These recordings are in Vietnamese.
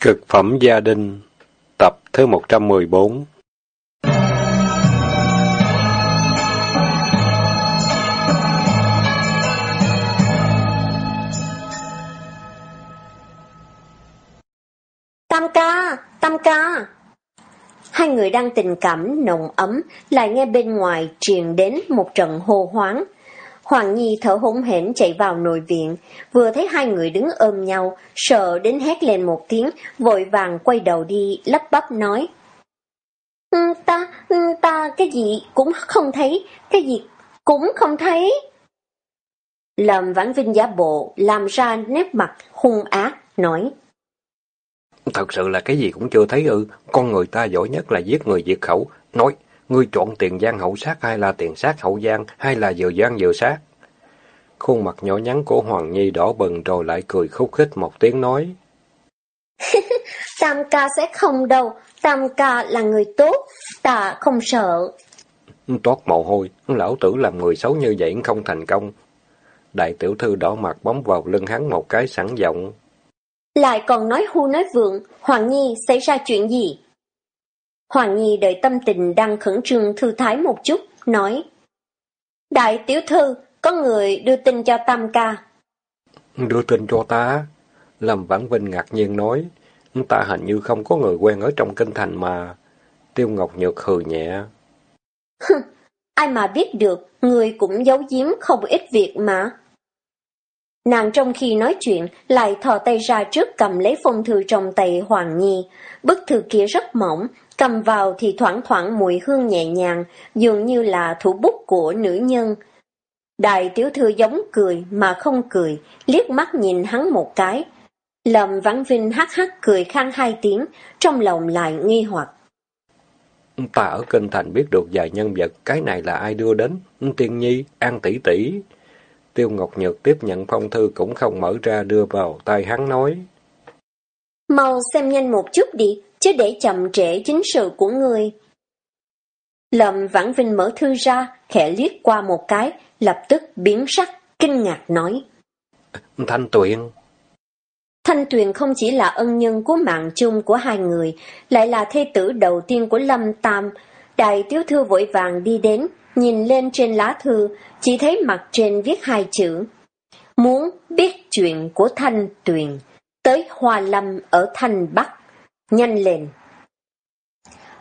Cực phẩm gia đình Tập thứ 114 Tam ca, tam ca. Hai người đang tình cảm nồng ấm, lại nghe bên ngoài truyền đến một trận hô hoáng. Hoàng Nhi thở hổn hển chạy vào nội viện, vừa thấy hai người đứng ôm nhau, sợ đến hét lên một tiếng, vội vàng quay đầu đi, lắp bắp nói. Ừ, ta, ừ, ta cái gì cũng không thấy, cái gì cũng không thấy. Lâm Vãn Vinh giả bộ, làm ra nét mặt hung ác, nói. Thật sự là cái gì cũng chưa thấy ư. Con người ta giỏi nhất là giết người diệt khẩu. Nói, ngươi chọn tiền gian hậu sát hay là tiền sát hậu gian, hay là vừa gian vừa sát? Khuôn mặt nhỏ nhắn của Hoàng Nhi đỏ bừng rồi lại cười khúc khích một tiếng nói. Tam ca sẽ không đâu, Tam ca là người tốt, ta không sợ. Toát mồ hôi, lão tử làm người xấu như vậy không thành công. Đại tiểu thư đỏ mặt bấm vào lưng hắn một cái sẵn giọng. Lại còn nói hu nói vượng, Hoàng Nhi xảy ra chuyện gì? Hoàng Nhi đợi tâm tình đang khẩn trương thư thái một chút, nói. Đại tiểu thư, có người đưa tin cho Tam ca. Đưa tin cho ta? Lâm Vãn Vinh ngạc nhiên nói. Ta hình như không có người quen ở trong kinh thành mà. Tiêu Ngọc Nhược hừ nhẹ. Ai mà biết được, người cũng giấu giếm không ít việc mà. Nàng trong khi nói chuyện, lại thò tay ra trước cầm lấy phong thư trong tay Hoàng Nhi. Bức thư kia rất mỏng, cầm vào thì thoảng thoảng mùi hương nhẹ nhàng, dường như là thủ bút của nữ nhân. Đại tiểu thư giống cười mà không cười, liếc mắt nhìn hắn một cái. Lâm Vãn Vinh hắc hắc cười khang hai tiếng, trong lòng lại nghi hoặc. Ta ở kinh thành biết được vài nhân vật, cái này là ai đưa đến? Tiên Nhi, An tỷ tỷ. Tiêu Ngọc Nhược tiếp nhận phong thư cũng không mở ra đưa vào tay hắn nói. Mau xem nhanh một chút đi, chứ để chậm trễ chính sự của người. Lâm Vãn Vinh mở thư ra, khẽ liếc qua một cái, lập tức biến sắc, kinh ngạc nói. Thanh Tuyền. Thanh Tuyền không chỉ là ân nhân của mạng chung của hai người, lại là thê tử đầu tiên của Lâm Tam. Đại tiếu thư vội vàng đi đến, nhìn lên trên lá thư, chỉ thấy mặt trên viết hai chữ. Muốn biết chuyện của Thanh Tuyền, tới Hoa Lâm ở Thanh Bắc. Nhanh lên!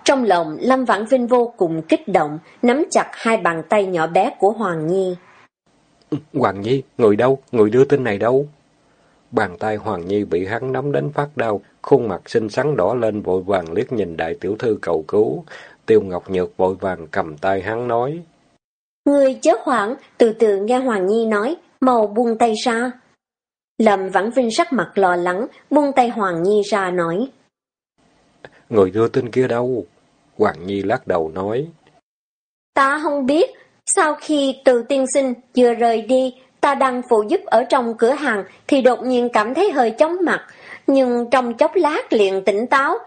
Trong lòng, Lâm Vãn Vinh vô cùng kích động, nắm chặt hai bàn tay nhỏ bé của Hoàng Nhi. Hoàng Nhi, người đâu? Người đưa tin này đâu? Bàn tay Hoàng Nhi bị hắn nắm đến phát đau, khuôn mặt xinh xắn đỏ lên vội vàng liếc nhìn đại tiểu thư cầu cứu. Tiêu Ngọc Nhược vội vàng cầm tay hắn nói. Người chớ hoảng, từ từ nghe Hoàng Nhi nói, mau buông tay ra. Lâm Vãn Vinh sắc mặt lo lắng, buông tay Hoàng Nhi ra nói. Người đưa tin kia đâu? Hoàng Nhi lắc đầu nói. Ta không biết, sau khi từ tiên sinh vừa rời đi, ta đang phụ giúp ở trong cửa hàng thì đột nhiên cảm thấy hơi chóng mặt, nhưng trong chốc lát liền tỉnh táo,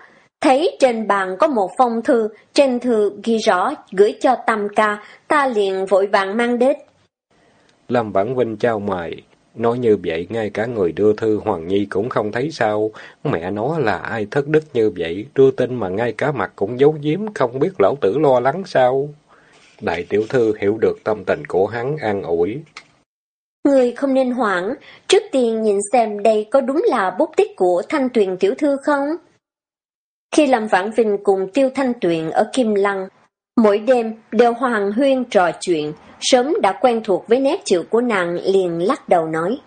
thấy trên bàn có một phong thư, trên thư ghi rõ gửi cho Tam ca, ta liền vội vàng mang đến. Lâm Vãn Vinh trao mày, nói như vậy ngay cả người đưa thư Hoàng Nhi cũng không thấy sao, mẹ nó là ai thất đức như vậy, đưa tin mà ngay cả mặt cũng giấu giếm, không biết lão tử lo lắng sao. Đại tiểu thư hiểu được tâm tình của hắn an ủi. Người không nên hoảng, trước tiên nhìn xem đây có đúng là bút tích của Thanh Tuyền tiểu thư không? Khi làm Vãn Vinh cùng Tiêu Thanh Tuyền ở Kim Lăng, mỗi đêm đều hoàng huyên trò chuyện, sớm đã quen thuộc với nét chữ của nàng liền lắc đầu nói.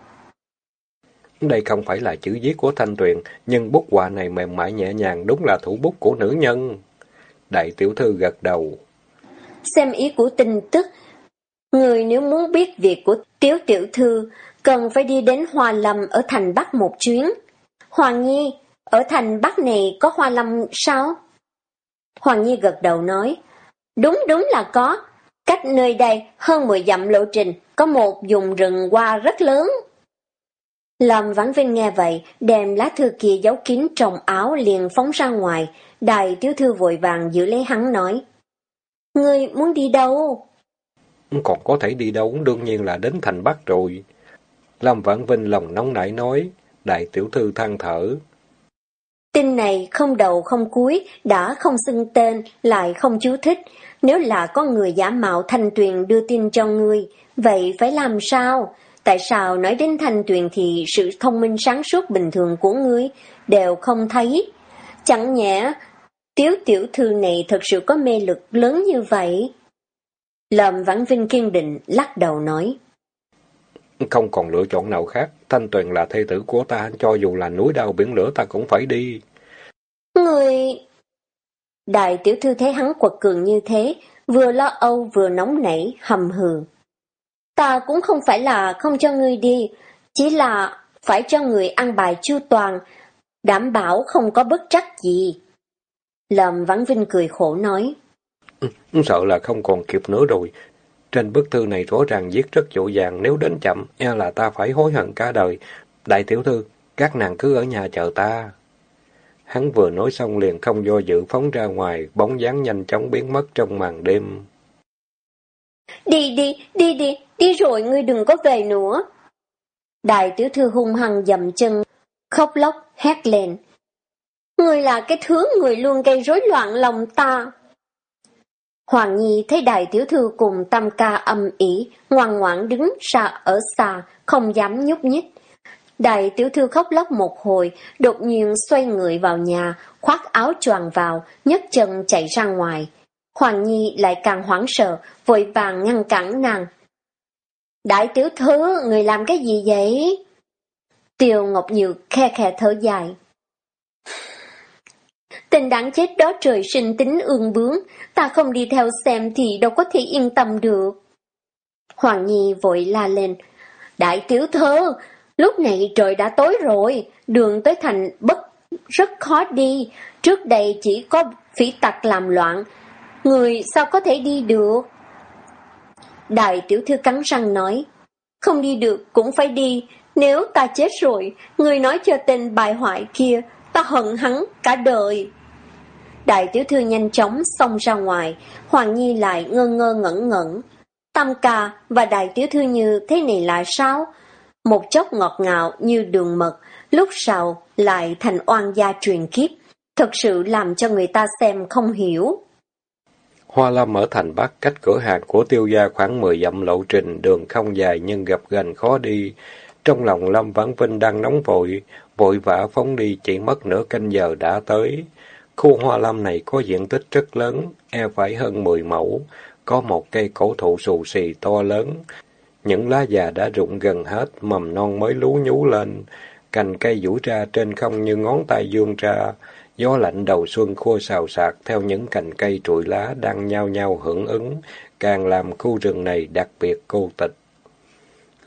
Đây không phải là chữ viết của Thanh Tuyền, nhưng bút họa này mềm mại nhẹ nhàng đúng là thủ bút của nữ nhân. Đại tiểu thư gật đầu. Xem ý của tin tức, người nếu muốn biết việc của Tiếu Tiểu Thư, cần phải đi đến Hoa Lâm ở thành Bắc một chuyến. Hoàng Nhi, ở thành Bắc này có Hoa Lâm sao? Hoàng Nhi gật đầu nói, đúng đúng là có, cách nơi đây hơn 10 dặm lộ trình, có một vùng rừng hoa rất lớn. Lâm Vãn Vinh nghe vậy, đem lá thư kia giấu kín trong áo liền phóng ra ngoài, đại tiểu thư vội vàng giữ lấy hắn nói. Ngươi muốn đi đâu? Còn có thể đi đâu, đương nhiên là đến thành Bắc rồi. Lâm Vãn Vinh lòng nóng nảy nói, đại tiểu thư than thở. Tin này không đầu không cuối, đã không xưng tên, lại không chú thích. Nếu là có người giả mạo thanh tuyền đưa tin cho ngươi, vậy phải làm sao? Tại sao nói đến thanh tuyền thì sự thông minh sáng suốt bình thường của ngươi đều không thấy? Chẳng nhẽ, tiếu tiểu thư này thật sự có mê lực lớn như vậy? Lâm Vãn Vinh kiên định, lắc đầu nói. Không còn lựa chọn nào khác, Thanh Tuyền là thê tử của ta, cho dù là núi đao biển lửa ta cũng phải đi. Người... Đại tiểu thư thấy hắn quật cường như thế, vừa lo âu vừa nóng nảy, hầm hừ. Ta cũng không phải là không cho ngươi đi, chỉ là phải cho người ăn bài chu toàn, đảm bảo không có bất trắc gì. Lâm Vãn Vinh cười khổ nói. Ừ, sợ là không còn kịp nữa rồi. Trên bức thư này rõ ràng viết rất dỗ dàng, nếu đến chậm, e là ta phải hối hận cả đời. Đại tiểu thư, các nàng cứ ở nhà chờ ta. Hắn vừa nói xong liền không do dự phóng ra ngoài, bóng dáng nhanh chóng biến mất trong màn đêm. Đi đi, đi đi, đi rồi ngươi đừng có về nữa. Đại tiểu thư hung hăng dầm chân, khóc lóc, hét lên. Ngươi là cái thứ người luôn gây rối loạn lòng ta. Hoàng Nhi thấy đại tiểu thư cùng tam ca âm ỉ, ngoan ngoãn đứng xa ở xa, không dám nhúc nhích. Đại tiểu thư khóc lóc một hồi, đột nhiên xoay người vào nhà, khoác áo choàng vào, nhấc chân chạy ra ngoài. Hoàng Nhi lại càng hoảng sợ, vội vàng ngăn cản nàng. Đại tiểu thư, người làm cái gì vậy? Tiêu Ngọc Nhược khe khe thở dài tên đáng chết đó trời sinh tính ương bướng, ta không đi theo xem thì đâu có thể yên tâm được. Hoàng Nhi vội la lên. Đại tiểu thơ, lúc này trời đã tối rồi, đường tới thành bất rất khó đi, trước đây chỉ có phỉ tặc làm loạn, người sao có thể đi được? Đại tiểu thư cắn răng nói, không đi được cũng phải đi, nếu ta chết rồi, người nói cho tên bài hoại kia, ta hận hắn cả đời. Đại tiểu thư nhanh chóng xông ra ngoài, Hoàng Nhi lại ngơ ngơ ngẩn ngẩn. Tam ca và đại tiểu thư như thế này là sao? Một chốc ngọt ngào như đường mật, lúc sau lại thành oan gia truyền kiếp, thật sự làm cho người ta xem không hiểu. Hoa Lâm ở thành Bắc cách cửa hàng của tiêu gia khoảng 10 dặm lộ trình, đường không dài nhưng gặp gần khó đi. Trong lòng Lâm Vãn Vinh đang nóng vội, vội vã phóng đi chỉ mất nửa canh giờ đã tới. Khu hoa lâm này có diện tích rất lớn, e phải hơn 10 mẫu, có một cây cổ thụ xù xì to lớn. Những lá già đã rụng gần hết, mầm non mới lú nhú lên, cành cây duỗi ra trên không như ngón tay dương ra. Gió lạnh đầu xuân khô xào xạc theo những cành cây trụi lá đang nhao nhao hưởng ứng, càng làm khu rừng này đặc biệt cô tịch.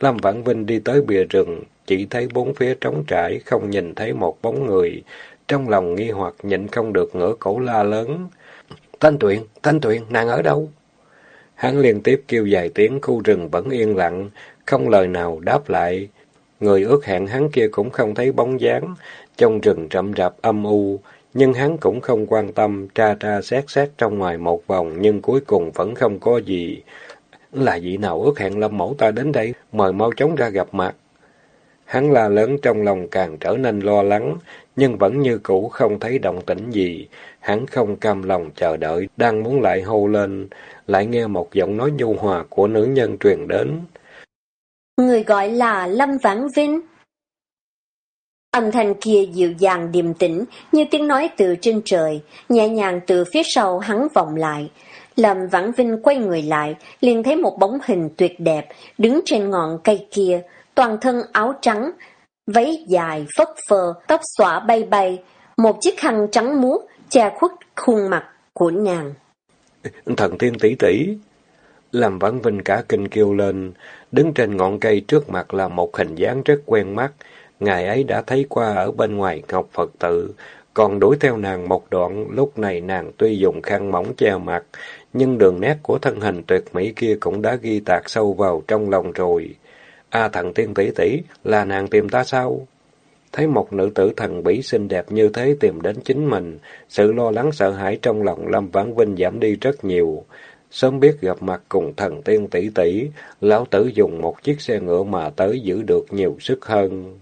Lâm Vãn Vinh đi tới bìa rừng, chỉ thấy bốn phía trống trải, không nhìn thấy một bóng người. Trong lòng nghi hoặc nhịn không được ngửa cổ la lớn. Thanh Tuyền, Thanh Tuyền, nàng ở đâu? Hắn liên tiếp kêu vài tiếng khu rừng vẫn yên lặng, không lời nào đáp lại. Người ước hẹn hắn kia cũng không thấy bóng dáng, trong rừng rậm rạp âm u, nhưng hắn cũng không quan tâm, tra tra xét xét trong ngoài một vòng, nhưng cuối cùng vẫn không có gì. Là vị nào ước hẹn lâm mẫu ta đến đây, mời mau chóng ra gặp mặt. Hắn la lớn trong lòng càng trở nên lo lắng, nhưng vẫn như cũ không thấy động tĩnh gì. Hắn không cam lòng chờ đợi, đang muốn lại hô lên, lại nghe một giọng nói nhu hòa của nữ nhân truyền đến. Người gọi là Lâm Vãn Vinh. Âm thanh kia dịu dàng điềm tĩnh, như tiếng nói từ trên trời, nhẹ nhàng từ phía sau hắn vọng lại. Lâm Vãn Vinh quay người lại, liền thấy một bóng hình tuyệt đẹp, đứng trên ngọn cây kia, toàn thân áo trắng, váy dài phất phơ, tóc xõa bay bay, một chiếc khăn trắng muốt che khuất khuôn mặt của nàng. Thần tiên tỷ tỷ, làm vãn vinh cả kinh kêu lên, đứng trên ngọn cây trước mặt là một hình dáng rất quen mắt, ngài ấy đã thấy qua ở bên ngoài ngọc Phật tự, còn đuổi theo nàng một đoạn, lúc này nàng tuy dùng khăn mỏng che mặt, nhưng đường nét của thân hình tuyệt mỹ kia cũng đã ghi tạc sâu vào trong lòng rồi. A à, thần tiên tỷ tỷ, là nàng tìm ta sao? Thấy một nữ tử thần bỉ xinh đẹp như thế tìm đến chính mình, sự lo lắng sợ hãi trong lòng Lâm Vãn Vinh giảm đi rất nhiều. Sớm biết gặp mặt cùng thần tiên tỷ tỷ, lão tử dùng một chiếc xe ngựa mà tới giữ được nhiều sức hơn.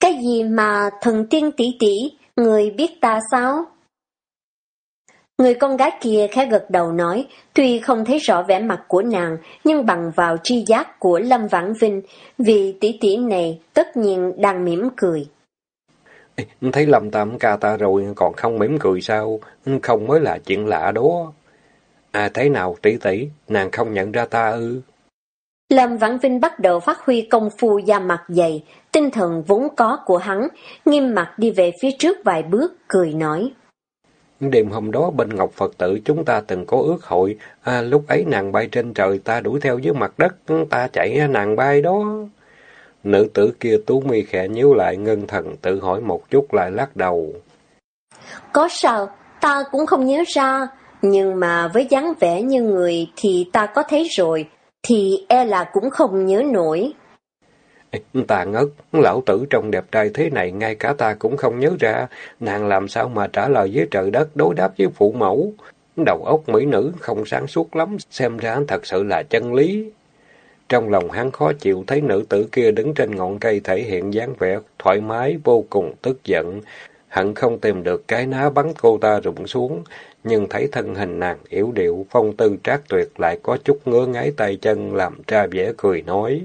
Cái gì mà thần tiên tỷ tỷ, Người biết ta sao? Người con gái kia khẽ gật đầu nói, tuy không thấy rõ vẻ mặt của nàng, nhưng bằng vào tri giác của Lâm Vãn Vinh, vì tỷ tỷ này tất nhiên đang mỉm cười. Thấy Lâm Tam ca ta rồi còn không mỉm cười sao? Không mới là chuyện lạ đó. À thế nào tỷ tỷ, nàng không nhận ra ta ư? Lâm Vãn Vinh bắt đầu phát huy công phu da mặt dày, tinh thần vốn có của hắn, nghiêm mặt đi về phía trước vài bước, cười nói. Đêm hôm đó bên Ngọc Phật tử chúng ta từng có ước hội, à, lúc ấy nàng bay trên trời ta đuổi theo dưới mặt đất, ta chạy nàng bay đó. Nữ tử kia tú mi khẽ nhíu lại ngân thần tự hỏi một chút lại lắc đầu. Có sao, ta cũng không nhớ ra, nhưng mà với dáng vẻ như người thì ta có thấy rồi, thì e là cũng không nhớ nổi. Ta ngất, lão tử trong đẹp trai thế này ngay cả ta cũng không nhớ ra, nàng làm sao mà trả lời với trời đất đối đáp với phụ mẫu. Đầu óc mỹ nữ không sáng suốt lắm, xem ra thật sự là chân lý. Trong lòng hắn khó chịu thấy nữ tử kia đứng trên ngọn cây thể hiện dáng vẻ thoải mái, vô cùng tức giận. Hận không tìm được cái ná bắn cô ta rụng xuống, nhưng thấy thân hình nàng yếu điệu, phong tư trác tuyệt lại có chút ngứa ngáy tay chân làm ra vẻ cười nói.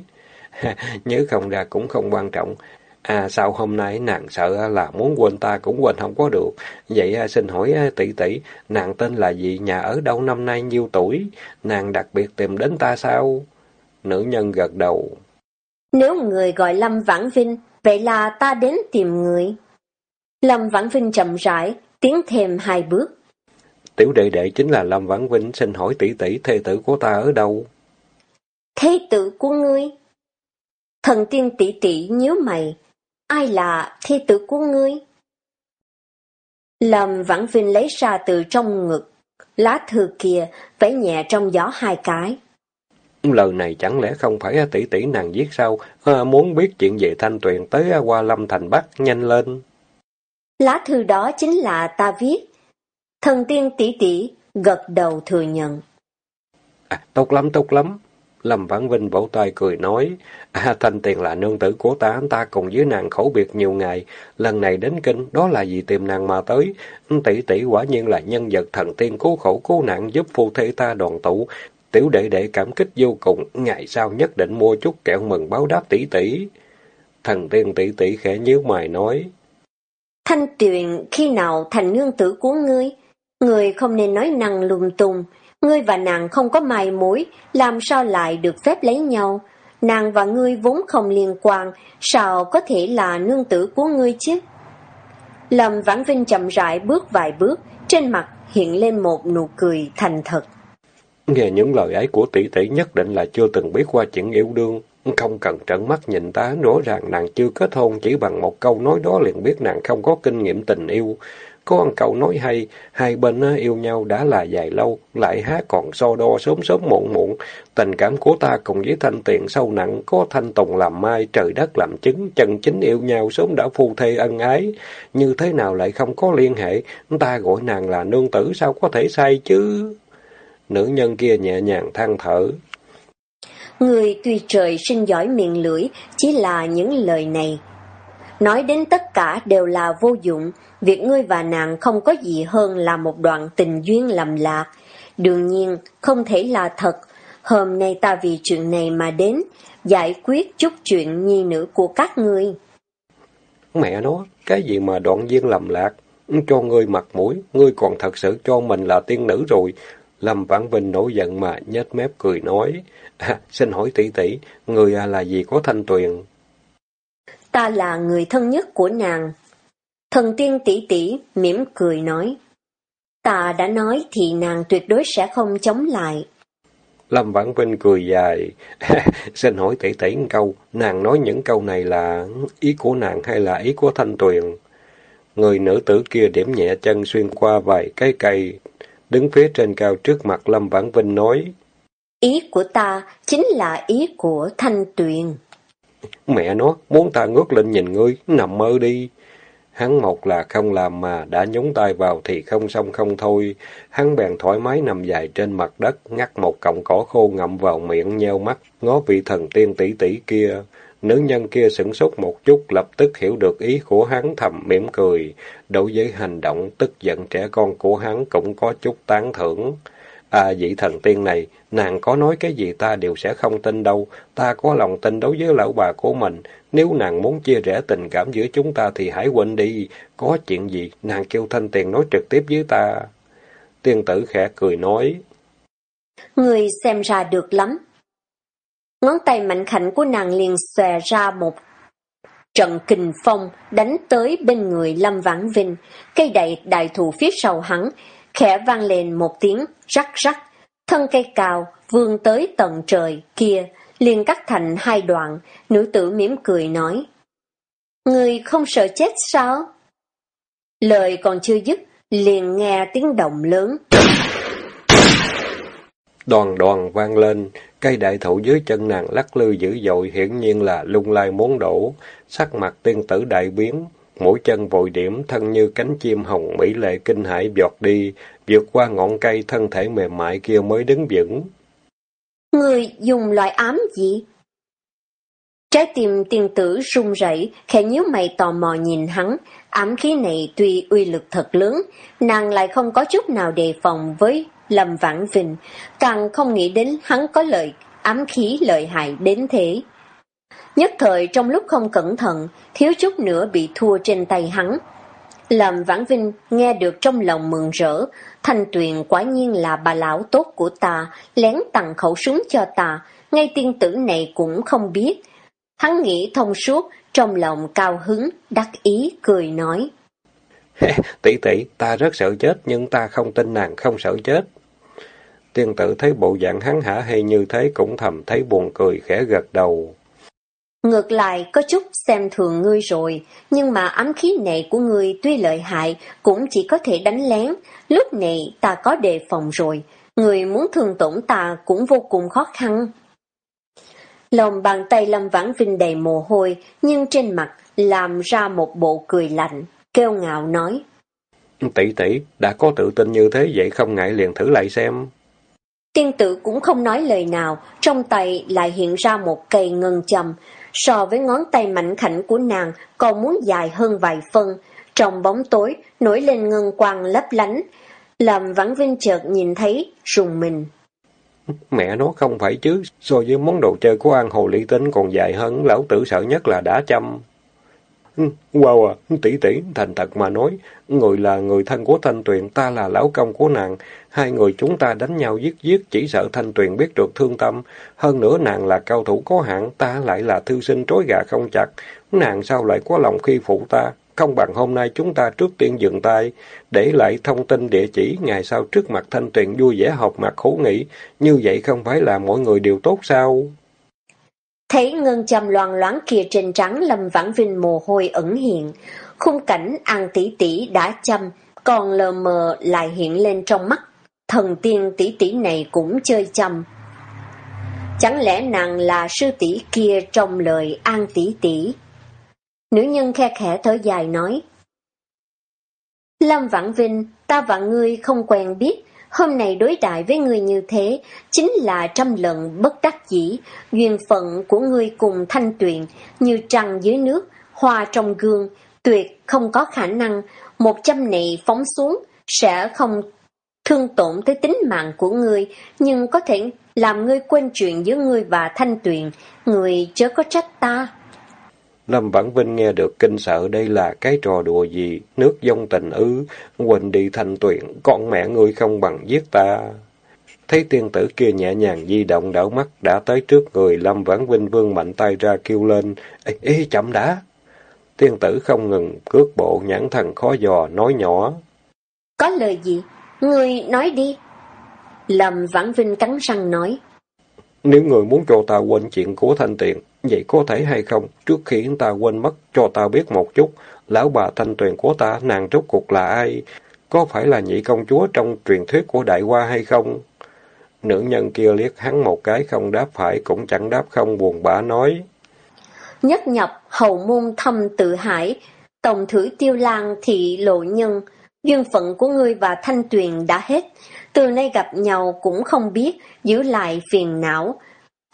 Nhớ không ra cũng không quan trọng. À sao hôm nay nàng sợ là muốn quên ta cũng quên không có được. Vậy à, xin hỏi à, tỷ tỷ, nàng tên là gì, nhà ở đâu năm nay nhiêu tuổi? Nàng đặc biệt tìm đến ta sao? Nữ nhân gật đầu. Nếu người gọi Lâm Vãn Vinh, vậy là ta đến tìm người. Lâm Vãn Vinh chậm rãi, tiến thêm hai bước. Tiểu đệ đệ chính là Lâm Vãn Vinh, xin hỏi tỷ tỷ thê tử của ta ở đâu? Thê tử của ngươi? Thần tiên tỷ tỷ nhớ mày, ai là thê tử của ngươi? Lâm Vãn Vinh lấy ra từ trong ngực, lá thư kia, vẫy nhẹ trong gió hai cái. Lời này chẳng lẽ không phải tỷ tỷ nàng viết sao? À, muốn biết chuyện về Thanh Tuyền tới qua Lâm Thành Bắc, nhanh lên. Lá thư đó chính là ta viết. Thần tiên tỷ tỷ gật đầu thừa nhận. À, tốt lắm, tốt lắm. Lâm Vãn Vinh vỗ tay cười nói, à, Thanh Tiền là nương tử của ta, ta cùng với nàng khẩu biệt nhiều ngày, lần này đến kinh, đó là vì tìm nàng mà tới. Tỷ tỷ quả nhiên là nhân vật thần tiên cứu khổ cứu nạn giúp phu thê ta đoàn tụ, Tiểu đệ đệ cảm kích vô cùng, ngày sau nhất định mua chút kẹo mừng báo đáp tỷ tỷ. Thần tiên tỷ tỷ khẽ nhíu mày nói. Thanh tuyền khi nào thành nương tử của ngươi? người không nên nói năng lung tung. Ngươi và nàng không có mài mối, làm sao lại được phép lấy nhau? Nàng và ngươi vốn không liên quan, sao có thể là nương tử của ngươi chứ? Lâm Vãn Vinh chậm rãi bước vài bước, trên mặt hiện lên một nụ cười thành thật. Nghe những lời ấy của tỷ tỷ nhất định là chưa từng biết qua chuyện yêu đương. Không cần trợn mắt nhìn ta, rõ ràng nàng chưa kết hôn chỉ bằng một câu nói đó liền biết nàng không có kinh nghiệm tình yêu. Có ăn câu nói hay, hai bên yêu nhau đã là dài lâu, lại há còn so đo sớm sớm muộn muộn. Tình cảm của ta cùng với thanh tiền sâu nặng, có thanh tùng làm mai, trời đất làm chứng, chân chính yêu nhau sớm đã phu thê ân ái. Như thế nào lại không có liên hệ, ta gọi nàng là nương tử sao có thể sai chứ? Nữ nhân kia nhẹ nhàng than thở. Người tùy trời sinh giỏi miệng lưỡi chỉ là những lời này. Nói đến tất cả đều là vô dụng, việc ngươi và nàng không có gì hơn là một đoạn tình duyên lầm lạc. Đương nhiên, không thể là thật. Hôm nay ta vì chuyện này mà đến, giải quyết chút chuyện nhi nữ của các ngươi. Mẹ nó, cái gì mà đoạn duyên lầm lạc? Cho ngươi mặt mũi, ngươi còn thật sự cho mình là tiên nữ rồi. Lâm Vãn Vinh nổi giận mà nhếch mép cười nói, à, xin hỏi tỷ tỷ, người à, là gì có thanh tuyền? Ta là người thân nhất của nàng. Thần tiên tỷ tỷ mỉm cười nói, ta đã nói thì nàng tuyệt đối sẽ không chống lại. Lâm Vãn Vinh cười dài, xin hỏi tỷ tỷ một câu, nàng nói những câu này là ý của nàng hay là ý của thanh tuyền? Người nữ tử kia điểm nhẹ chân xuyên qua vài cái cây, đứng phía trên cao trước mặt Lâm Vãn Vinh nói. Ý của ta chính là ý của Thanh Tuyền. Mẹ nó, muốn ta ngước lên nhìn ngươi, nằm mơ đi. Hắn một là không làm mà đã nhúng tay vào thì không xong không thôi. Hắn bèn thoải mái nằm dài trên mặt đất, ngắt một cọng cỏ khô ngậm vào miệng nheo mắt, ngó vị thần tiên tỷ tỷ kia. Nữ nhân kia sửng sốt một chút, lập tức hiểu được ý của hắn thầm mỉm cười. Đối với hành động tức giận trẻ con của hắn cũng có chút tán thưởng. À vị thần tiên này, nàng có nói cái gì ta đều sẽ không tin đâu. Ta có lòng tin đối với lão bà của mình. Nếu nàng muốn chia rẽ tình cảm giữa chúng ta thì hãy quên đi. Có chuyện gì, nàng kêu thanh tiền nói trực tiếp với ta. Tiên tử khẽ cười nói. Người xem ra được lắm. Ngón tay mạnh khảnh của nàng liền xòe ra một trận kình phong đánh tới bên người Lâm Vãn Vinh. Cây đậy đại thụ phía sau hắn, khẽ vang lên một tiếng rắc rắc. Thân cây cao vươn tới tận trời kia, liền cắt thành hai đoạn, nữ tử mỉm cười nói. Người không sợ chết sao? Lời còn chưa dứt, liền nghe tiếng động lớn. Đoàn đoàn vang lên, cây đại thụ dưới chân nàng lắc lư dữ dội hiển nhiên là lung lai muốn đổ, sắc mặt tiên tử đại biến, mỗi chân vội điểm thân như cánh chim hồng mỹ lệ kinh hải giọt đi, vượt qua ngọn cây thân thể mềm mại kia mới đứng vững. Người dùng loại ám gì? Trái tim tiên tử run rẩy, khẽ nhíu mày tò mò nhìn hắn, ám khí này tuy uy lực thật lớn, nàng lại không có chút nào đề phòng với Lâm Vãn Vinh, càng không nghĩ đến hắn có lợi ám khí lợi hại đến thế. Nhất thời trong lúc không cẩn thận, thiếu chút nữa bị thua trên tay hắn. Lâm Vãn Vinh nghe được trong lòng mừng rỡ, thanh tuyền quả nhiên là bà lão tốt của ta, lén tặng khẩu súng cho ta, ngay tiên tử này cũng không biết. Hắn nghĩ thông suốt, trong lòng cao hứng, đắc ý, cười nói. tỷ tỷ, ta rất sợ chết, nhưng ta không tin nàng không sợ chết. Tiên tử thấy bộ dạng hắn hả hay như thế cũng thầm thấy buồn cười khẽ gật đầu. Ngược lại có chút xem thường ngươi rồi, nhưng mà ám khí này của ngươi tuy lợi hại cũng chỉ có thể đánh lén, lúc này ta có đề phòng rồi, người muốn thường tổn ta cũng vô cùng khó khăn. Lòng bàn tay Lâm Vãn Vinh đầy mồ hôi, nhưng trên mặt làm ra một bộ cười lạnh, kêu ngạo nói. Tỷ tỷ, đã có tự tin như thế vậy không ngại liền thử lại xem. Tiên tử cũng không nói lời nào, trong tay lại hiện ra một cây ngân châm, so với ngón tay mạnh khảnh của nàng còn muốn dài hơn vài phân. Trong bóng tối, nổi lên ngân quang lấp lánh, làm Vãn Vinh chợt nhìn thấy, rùng mình. Mẹ nó không phải chứ, so với món đồ chơi của An Hồ Ly Tinh còn dài hơn, lão tử sợ nhất là đã chăm. Wow à, tỷ tỷ, thành thật mà nói, người là người thân của Thanh Tuyền, ta là lão công của nàng. Hai người chúng ta đánh nhau giết giết, chỉ sợ Thanh Tuyền biết được thương tâm. Hơn nữa nàng là cao thủ có hạn, ta lại là thư sinh trối gà không chặt. Nàng sao lại có lòng khi phụ ta? Không bằng hôm nay chúng ta trước tiên dừng tay, để lại thông tin địa chỉ, ngày sau trước mặt Thanh Tuyền vui vẻ học mặt hữu nghị. Như vậy không phải là mọi người đều tốt sao? Thấy ngân châm loan loáng kia trên trắng Lâm Vãn Vinh mồ hôi ẩn hiện, khung cảnh ăn tỷ tỷ đã châm, còn lờ mờ lại hiện lên trong mắt. Thần tiên tỷ tỷ này cũng chơi châm. Chẳng lẽ nàng là sư tỷ kia trong lời an tỷ tỷ? Nữ nhân khe khẽ thở dài nói. Lâm Vãn Vinh, ta và ngươi không quen biết, Hôm nay đối đại với người như thế, chính là trăm lần bất đắc dĩ, duyên phận của người cùng thanh tuyền, như trăng dưới nước, hoa trong gương, tuyệt không có khả năng, một trăm này phóng xuống, sẽ không thương tổn tới tính mạng của ngươi, nhưng có thể làm ngươi quên chuyện giữa ngươi và thanh tuyền, người chớ có trách ta. Lâm Vãn Vinh nghe được kinh sợ đây là cái trò đùa gì, nước dông tình ư, quỳnh đi thành tuyển, con mẹ ngươi không bằng giết ta. Thấy tiên tử kia nhẹ nhàng di động đảo mắt đã tới trước người, Lâm Vãn Vinh vương mạnh tay ra kêu lên, ê, ê chậm đã. Tiên tử không ngừng, cước bộ nhãn thần khó dò, nói nhỏ. Có lời gì? Ngươi nói đi. Lâm Vãn Vinh cắn răng nói. Nếu người muốn cho ta quên chuyện của thanh tiện, vậy có thể hay không? Trước khi ta quên mất, cho ta biết một chút, lão bà thanh tuyền của ta, nàng rốt cuộc là ai? Có phải là nhị công chúa trong truyền thuyết của đại hoa hay không? Nữ nhân kia liếc hắn một cái không đáp phải, cũng chẳng đáp không buồn bã nói. Nhất nhập hậu môn thâm tự hải, tổng thử tiêu lang thị lộ nhân, duyên phận của ngươi và thanh tuyền đã hết. Từ nay gặp nhau cũng không biết, giữ lại phiền não.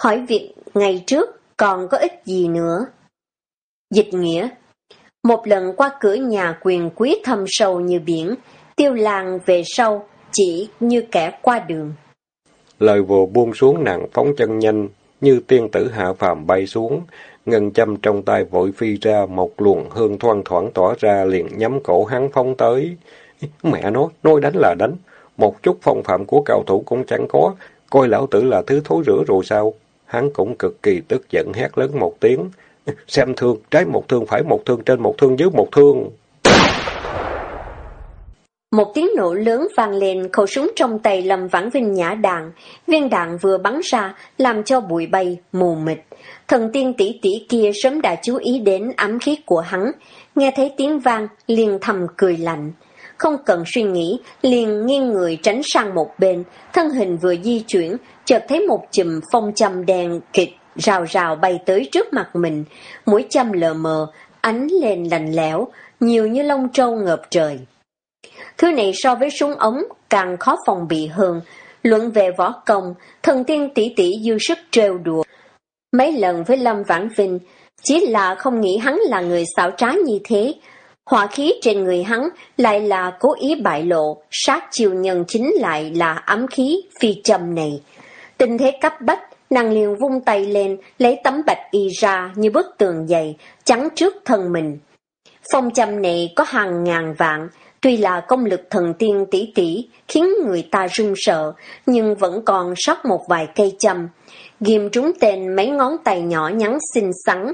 Hỏi việc ngày trước, còn có ích gì nữa. Dịch nghĩa Một lần qua cửa nhà quyền quý thâm sâu như biển, tiêu làng về sau, chỉ như kẻ qua đường. Lời vừa buông xuống nàng phóng chân nhanh, như tiên tử hạ phàm bay xuống, ngân châm trong tay vội phi ra, một luồng hương thoang thoảng tỏa ra liền nhắm cổ hắn phóng tới. Mẹ nó, nói đánh là đánh, một chút phong phạm của cao thủ cũng chẳng có, coi lão tử là thứ thối rửa rồi sao? Hắn cũng cực kỳ tức giận hét lớn một tiếng. Xem thương, trái một thương phải một thương trên một thương dưới một thương. Một tiếng nổ lớn vang lên, khẩu súng trong tay Lâm Vãn Vinh nhã đạn. Viên đạn vừa bắn ra, làm cho bụi bay, mù mịt. Thần tiên tỷ tỷ kia sớm đã chú ý đến ám khí của hắn. Nghe thấy tiếng vang, liền thầm cười lạnh. Không cần suy nghĩ, liền nghiêng người tránh sang một bên, thân hình vừa di chuyển, chợt thấy một chùm phong châm đèn kịch rào rào bay tới trước mặt mình, mũi châm lờ mờ, ánh lên lạnh lẽo, nhiều như lông trâu ngợp trời. Thứ này so với súng ống càng khó phòng bị hơn, luận về võ công, thần tiên tỷ tỷ dư sức trêu đùa. Mấy lần với Lâm Vãn Vinh, chỉ là không nghĩ hắn là người xảo trá như thế, Hỏa khí trên người hắn lại là cố ý bại lộ, sát chiều nhân chính lại là ấm khí phi trầm này. Tình thế cấp bách, nàng liền vung tay lên, lấy tấm bạch y ra như bức tường dày, chắn trước thân mình. Phong trầm này có hàng ngàn vạn, tuy là công lực thần tiên tỷ tỷ khiến người ta run sợ, nhưng vẫn còn sót một vài cây châm. Ghim trúng tên mấy ngón tay nhỏ nhắn xinh xắn,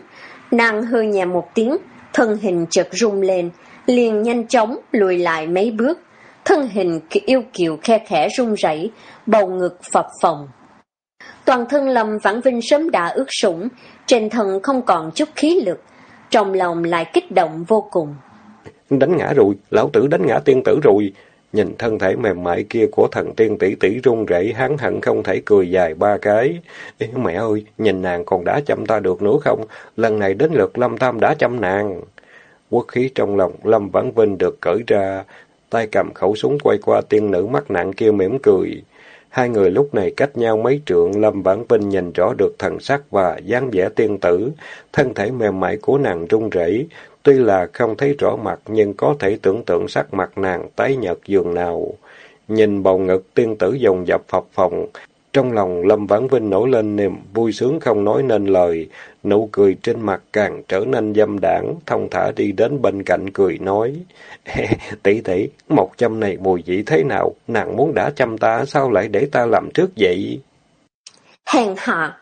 nàng hơi nhẹ một tiếng, thân hình chợt rung lên, liền nhanh chóng lùi lại mấy bước, thân hình yêu kiều khe khẽ run rẩy, bầu ngực phập phồng. Toàn thân Lâm Vãn Vinh sớm đã ướt sũng, trên thân không còn chút khí lực, trong lòng lại kích động vô cùng. Đánh ngã rồi, lão tử đánh ngã tiên tử rồi. Nhìn thân thể mềm mại kia của thần tiên tỷ tỷ run rẩy, hắn hận không thể cười dài ba cái. Ê, mẹ ơi, nhìn nàng còn đã chăm ta được nữa không? Lần này đến lượt Lâm Tam đã chăm nàng. Quốc khí trong lòng Lâm Vãn Vinh được cởi ra, tay cầm khẩu súng quay qua tiên nữ mắt nặng kia mỉm cười. Hai người lúc này cách nhau mấy trượng, Lâm Vãn Vinh nhìn rõ được thần sắc và dáng vẻ tiên tử, thân thể mềm mại của nàng run rẩy, tuy là không thấy rõ mặt nhưng có thể tưởng tượng sắc mặt nàng tái nhợt giường nào. Nhìn bầu ngực tiên tử dồn dập phập phồng, trong lòng Lâm Vãn Vinh nổi lên niềm vui sướng không nói nên lời, nụ cười trên mặt càng trở nên dâm đảng, thông thả đi đến bên cạnh cười nói. tỷ tỷ, một châm này mùi vị thế nào? Nàng muốn đã chăm ta, sao lại để ta làm trước vậy? Hèn hạ!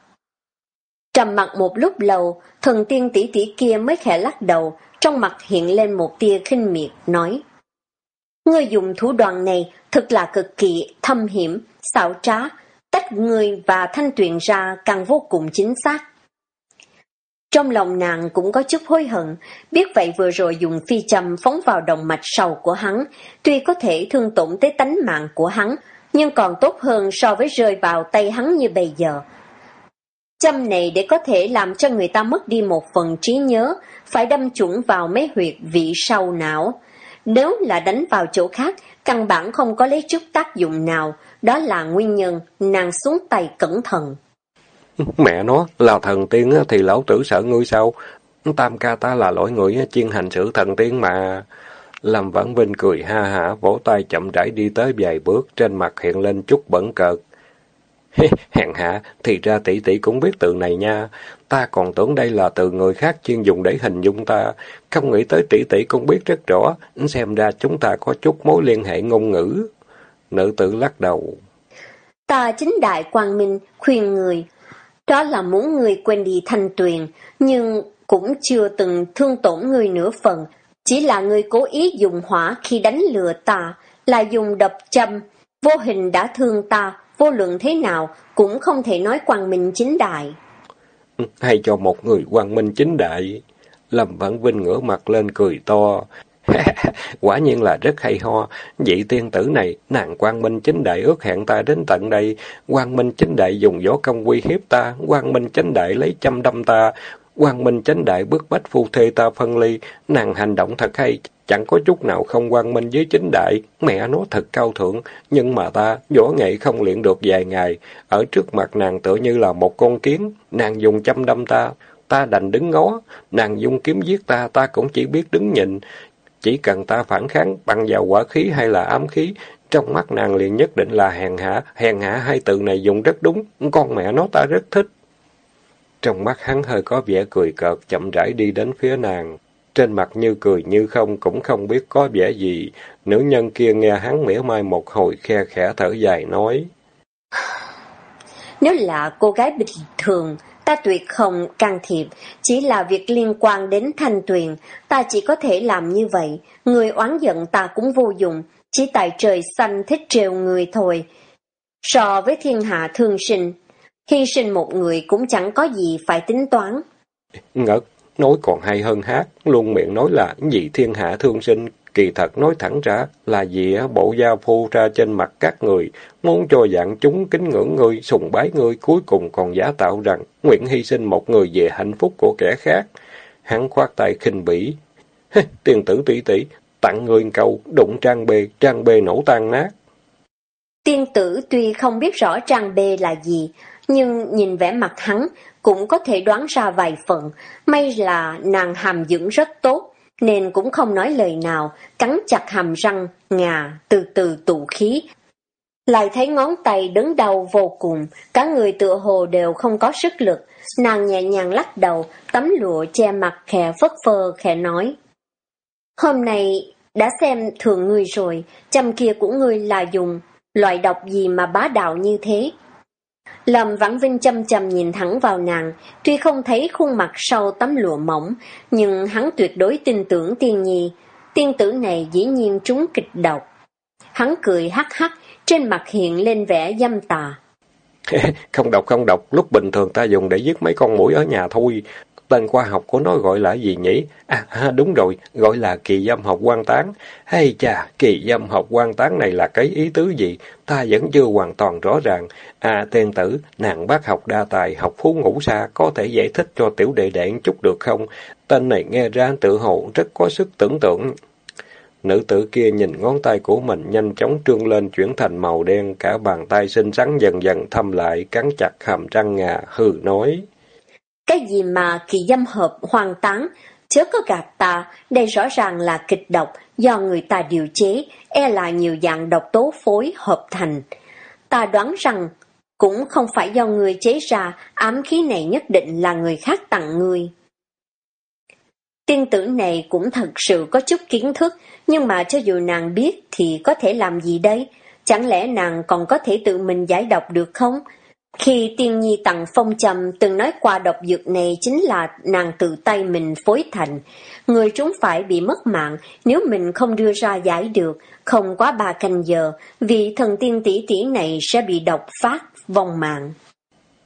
Trầm mặt một lúc lâu, thần tiên tỷ tỷ kia mới khẽ lắc đầu, trong mặt hiện lên một tia khinh miệt, nói. Ngươi dùng thủ đoạn này thật là cực kỳ thâm hiểm, xảo trá, tách người và thanh tuyền ra càng vô cùng chính xác. Trong lòng nàng cũng có chút hối hận, biết vậy vừa rồi dùng phi châm phóng vào động mạch sầu của hắn, tuy có thể thương tổn tới tánh mạng của hắn, nhưng còn tốt hơn so với rơi vào tay hắn như bây giờ. Châm này để có thể làm cho người ta mất đi một phần trí nhớ, phải đâm chuẩn vào mấy huyệt vị sau não. Nếu là đánh vào chỗ khác, căn bản không có lấy chút tác dụng nào, đó là nguyên nhân nàng xuống tay cẩn thận. Mẹ nó, là thần tiên thì lão tử sợ ngươi sao? Tam ca ta là loại người chuyên hành xử thần tiên mà. Lâm Vãn Vinh cười ha hả, vỗ tay chậm rãi đi tới vài bước, trên mặt hiện lên chút bẩn cợt. Hèn hạ, thì ra tỷ tỷ cũng biết từ này nha. Ta còn tưởng đây là từ người khác chuyên dùng để hình dung ta. Không nghĩ tới tỷ tỷ cũng biết rất rõ. Xem ra chúng ta có chút mối liên hệ ngôn ngữ. Nữ tử lắc đầu. Ta chính đại quang minh, khuyên người. Đó là muốn người quên đi thanh tuyền, nhưng cũng chưa từng thương tổn người nửa phần. Chỉ là người cố ý dùng hỏa khi đánh lừa ta, là dùng đập châm, vô hình đã thương ta, vô luận thế nào cũng không thể nói quang minh chính đại. Ừ, hay cho một người quang minh chính đại. Lâm Vãn Vinh ngửa mặt lên cười to. Quả nhiên là rất hay ho. Vị tiên tử này, nàng quang minh chính đại ước hẹn ta đến tận đây. Quang minh chính đại dùng võ công quy hiếp ta. Quang minh chính đại lấy châm đâm ta. Quang minh chính đại bức bách phu thê ta phân ly. Nàng hành động thật hay chẳng có chút nào không quan minh với chính đại. Mẹ nó thật cao thượng, nhưng mà ta võ nghệ không luyện được vài ngày. Ở trước mặt nàng tựa như là một con kiến, nàng dùng châm đâm ta, ta đành đứng ngó. Nàng dùng kiếm giết ta, ta cũng chỉ biết đứng nhìn. Chỉ cần ta phản kháng bằng vào quả khí hay là ám khí, trong mắt nàng liền nhất định là hèn hạ, hèn hạ hai từ này dùng rất đúng, con mẹ nó ta rất thích. Trong mắt hắn hơi có vẻ cười cợt, chậm rãi đi đến phía nàng. Trên mặt như cười như không, cũng không biết có vẻ gì. Nữ nhân kia nghe hắn mỉa mai một hồi, khe khẽ thở dài nói. Nếu là cô gái bình thường, ta tuyệt không can thiệp, chỉ là việc liên quan đến thanh tuyền, ta chỉ có thể làm như vậy. Người oán giận ta cũng vô dụng, chỉ tại trời xanh thích trêu người thôi. So với thiên hạ thương sinh, hy sinh một người cũng chẳng có gì phải tính toán. Ngất, nói còn hay hơn hát, luôn miệng nói là vì thiên hạ thương sinh, kỳ thật nói thẳng ra là vì bộ gia phô ra trên mặt các người, muốn cho dạng chúng kính ngưỡng ngươi, sùng bái ngươi, cuối cùng còn giả tạo rằng nguyện hy sinh một người về hạnh phúc của kẻ khác. Hắn khoát tay khinh bỉ. Tiền tử tỷ tỷ, tặng người câu, đụng trang bê, trang bê nổ tan nát. Tiên tử tuy không biết rõ trang bê là gì, nhưng nhìn vẻ mặt hắn cũng có thể đoán ra vài phần. May là nàng hàm dưỡng rất tốt, nên cũng không nói lời nào, cắn chặt hàm răng, ngà, từ từ tụ khí. Lại thấy ngón tay đứng đầu vô cùng, cả người tựa hồ đều không có sức lực. Nàng nhẹ nhàng lắc đầu, tấm lụa che mặt khẽ phất phơ khẽ nói. Hôm nay đã xem thường ngươi rồi, chăm kia của ngươi là dùng loại độc gì mà bá đạo như thế. Lâm Vãng Vinh chăm chăm nhìn thẳng vào nàng, tuy không thấy khuôn mặt sau tấm lụa mỏng, nhưng hắn tuyệt đối tin tưởng tiên nhi. Tiên tử này dĩ nhiên trúng kịch độc. Hắn cười hắc hắc, trên mặt hiện lên vẻ dâm tà. không độc không độc, lúc bình thường ta dùng để giết mấy con mũi ở nhà thôi. Tên khoa học của nó gọi là gì nhỉ? À, à đúng rồi, gọi là kỳ dâm học quan tán. Hay chà, kỳ dâm học quan tán này là cái ý tứ gì? Ta vẫn chưa hoàn toàn rõ ràng. À, tiên tử, nàng bác học đa tài, học phú ngũ xa, có thể giải thích cho tiểu đệ đệ chút được không? Tên này nghe ra tự hồ rất có sức tưởng tượng. Nữ tử kia nhìn ngón tay của mình nhanh chóng trương lên chuyển thành màu đen, cả bàn tay xinh xắn dần dần thâm lại, cắn chặt hàm răng ngà, hừ nói. Cái gì mà kỳ dâm hợp hoàn tán, chớ có gạt ta, đây rõ ràng là kịch độc do người ta điều chế, e là nhiều dạng độc tố phối hợp thành. Ta đoán rằng cũng không phải do người chế ra, ám khí này nhất định là người khác tặng người. Tiên tử này cũng thật sự có chút kiến thức, nhưng mà cho dù nàng biết thì có thể làm gì đây? Chẳng lẽ nàng còn có thể tự mình giải độc được không? Khi tiên nhi tặng phong trầm từng nói qua độc dược này chính là nàng tự tay mình phối thành. Người chúng phải bị mất mạng nếu mình không đưa ra giải được, không quá ba canh giờ, vì thần tiên tỷ tỷ này sẽ bị độc phát, vong mạng.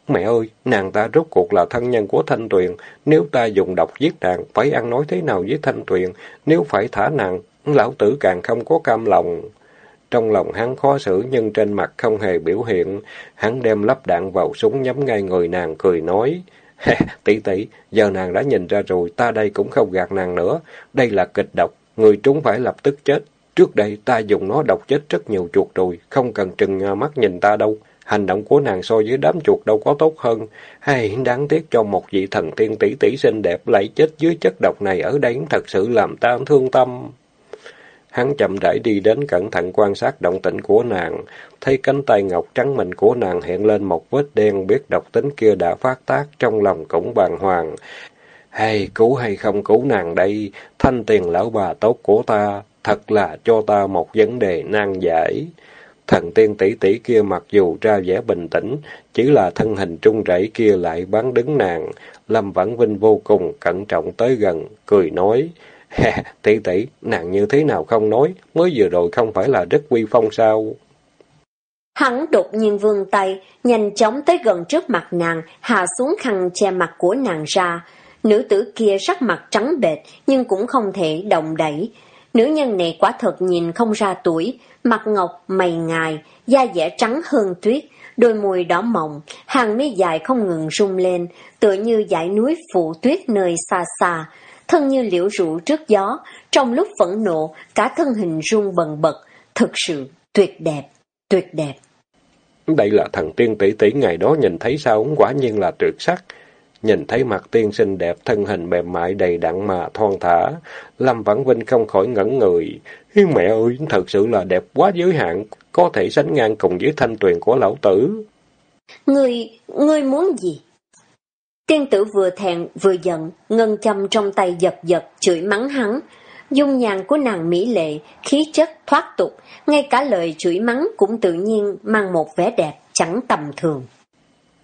Mẹ ơi, nàng ta rốt cuộc là thân nhân của Thanh Tuyền, nếu ta dùng độc giết nàng, phải ăn nói thế nào với Thanh Tuyền, nếu phải thả nàng, lão tử càng không có cam lòng. Trong lòng hắn khó xử nhưng trên mặt không hề biểu hiện. Hắn đem lắp đạn vào súng nhắm ngay người nàng cười nói. tỷ tỷ, giờ nàng đã nhìn ra rồi, ta đây cũng không gạt nàng nữa. Đây là kịch độc, người trúng phải lập tức chết. Trước đây ta dùng nó độc chết rất nhiều chuột rồi, không cần trừng mắt nhìn ta đâu. Hành động của nàng so với đám chuột đâu có tốt hơn. Hay đáng tiếc cho một vị thần tiên tỷ tỷ xinh đẹp lại chết dưới chất độc này ở đây thật sự làm ta thương tâm. Hắn chậm rãi đi đến cẩn thận quan sát động tĩnh của nàng, thấy cánh tay ngọc trắng mịn của nàng hiện lên một vết đen biết độc tính kia đã phát tác trong lòng cũng bàng hoàng. Hay cứu hay không cứu nàng đây, thanh tiền lão bà tốt của ta, thật là cho ta một vấn đề nan giải. Thần tiên tỷ tỷ kia mặc dù ra vẻ bình tĩnh, chỉ là thân hình trung rẩy kia lại bán đứng nàng. Lâm Vãn Vinh vô cùng cẩn trọng tới gần, cười nói, tỷ tỷ, nàng như thế nào không nói, mới vừa rồi không phải là rất quy phong sao? Hắn đột nhiên vươn tay, nhanh chóng tới gần trước mặt nàng, hạ xuống khăn che mặt của nàng ra. Nữ tử kia sắc mặt trắng bệch, nhưng cũng không thể động đẩy. Nữ nhân này quả thật nhìn không ra tuổi, mặt ngọc, mày ngài, da dẻ trắng hơn tuyết, đôi môi đỏ mọng, hàng mi dài không ngừng rung lên, tựa như dải núi phủ tuyết nơi xa xa, thân như liễu rượu trước gió, trong lúc phẫn nộ, cả thân hình run bần bật, thực sự tuyệt đẹp, tuyệt đẹp. Đây là thần tiên tỷ tỷ ngày đó nhìn thấy sao quả nhiên là tuyệt sắc. Nhìn thấy mặt tiên xinh đẹp, thân hình mềm mại đầy đặn mà thon thả, Lâm Vãn Vinh không khỏi ngẩn người. Mẹ ơi, thật sự là đẹp quá giới hạn, có thể sánh ngang cùng với thanh tuyền của lão tử. Ngươi, ngươi muốn gì? Tiên tử vừa thẹn vừa giận, ngân châm trong tay giật giật, chửi mắng hắn. Dung nhàn của nàng mỹ lệ, khí chất thoát tục, ngay cả lời chửi mắng cũng tự nhiên mang một vẻ đẹp chẳng tầm thường.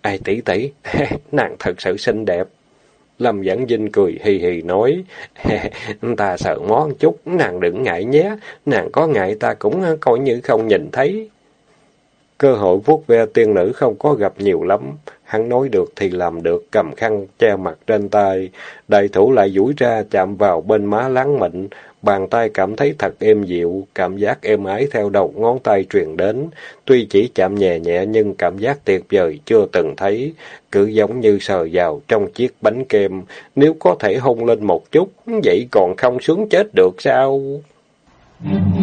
Ai tỷ tỷ, nàng thật sự xinh đẹp. Lâm dẫn Vinh cười hì hì nói, ta sợ món chút, nàng đừng ngại nhé, nàng có ngại ta cũng coi như không nhìn thấy. Cơ hội vuốt ve tiên nữ không có gặp nhiều lắm, hắn nói được thì làm được, cầm khăn che mặt trên tay, đại thủ lại duỗi ra chạm vào bên má láng mịn, bàn tay cảm thấy thật êm dịu, cảm giác êm ái theo đầu ngón tay truyền đến, tuy chỉ chạm nhẹ nhẹ nhưng cảm giác tuyệt vời chưa từng thấy, cứ giống như sờ vào trong chiếc bánh kem, nếu có thể hôn lên một chút, vậy còn không sướng chết được sao? Mm-hmm.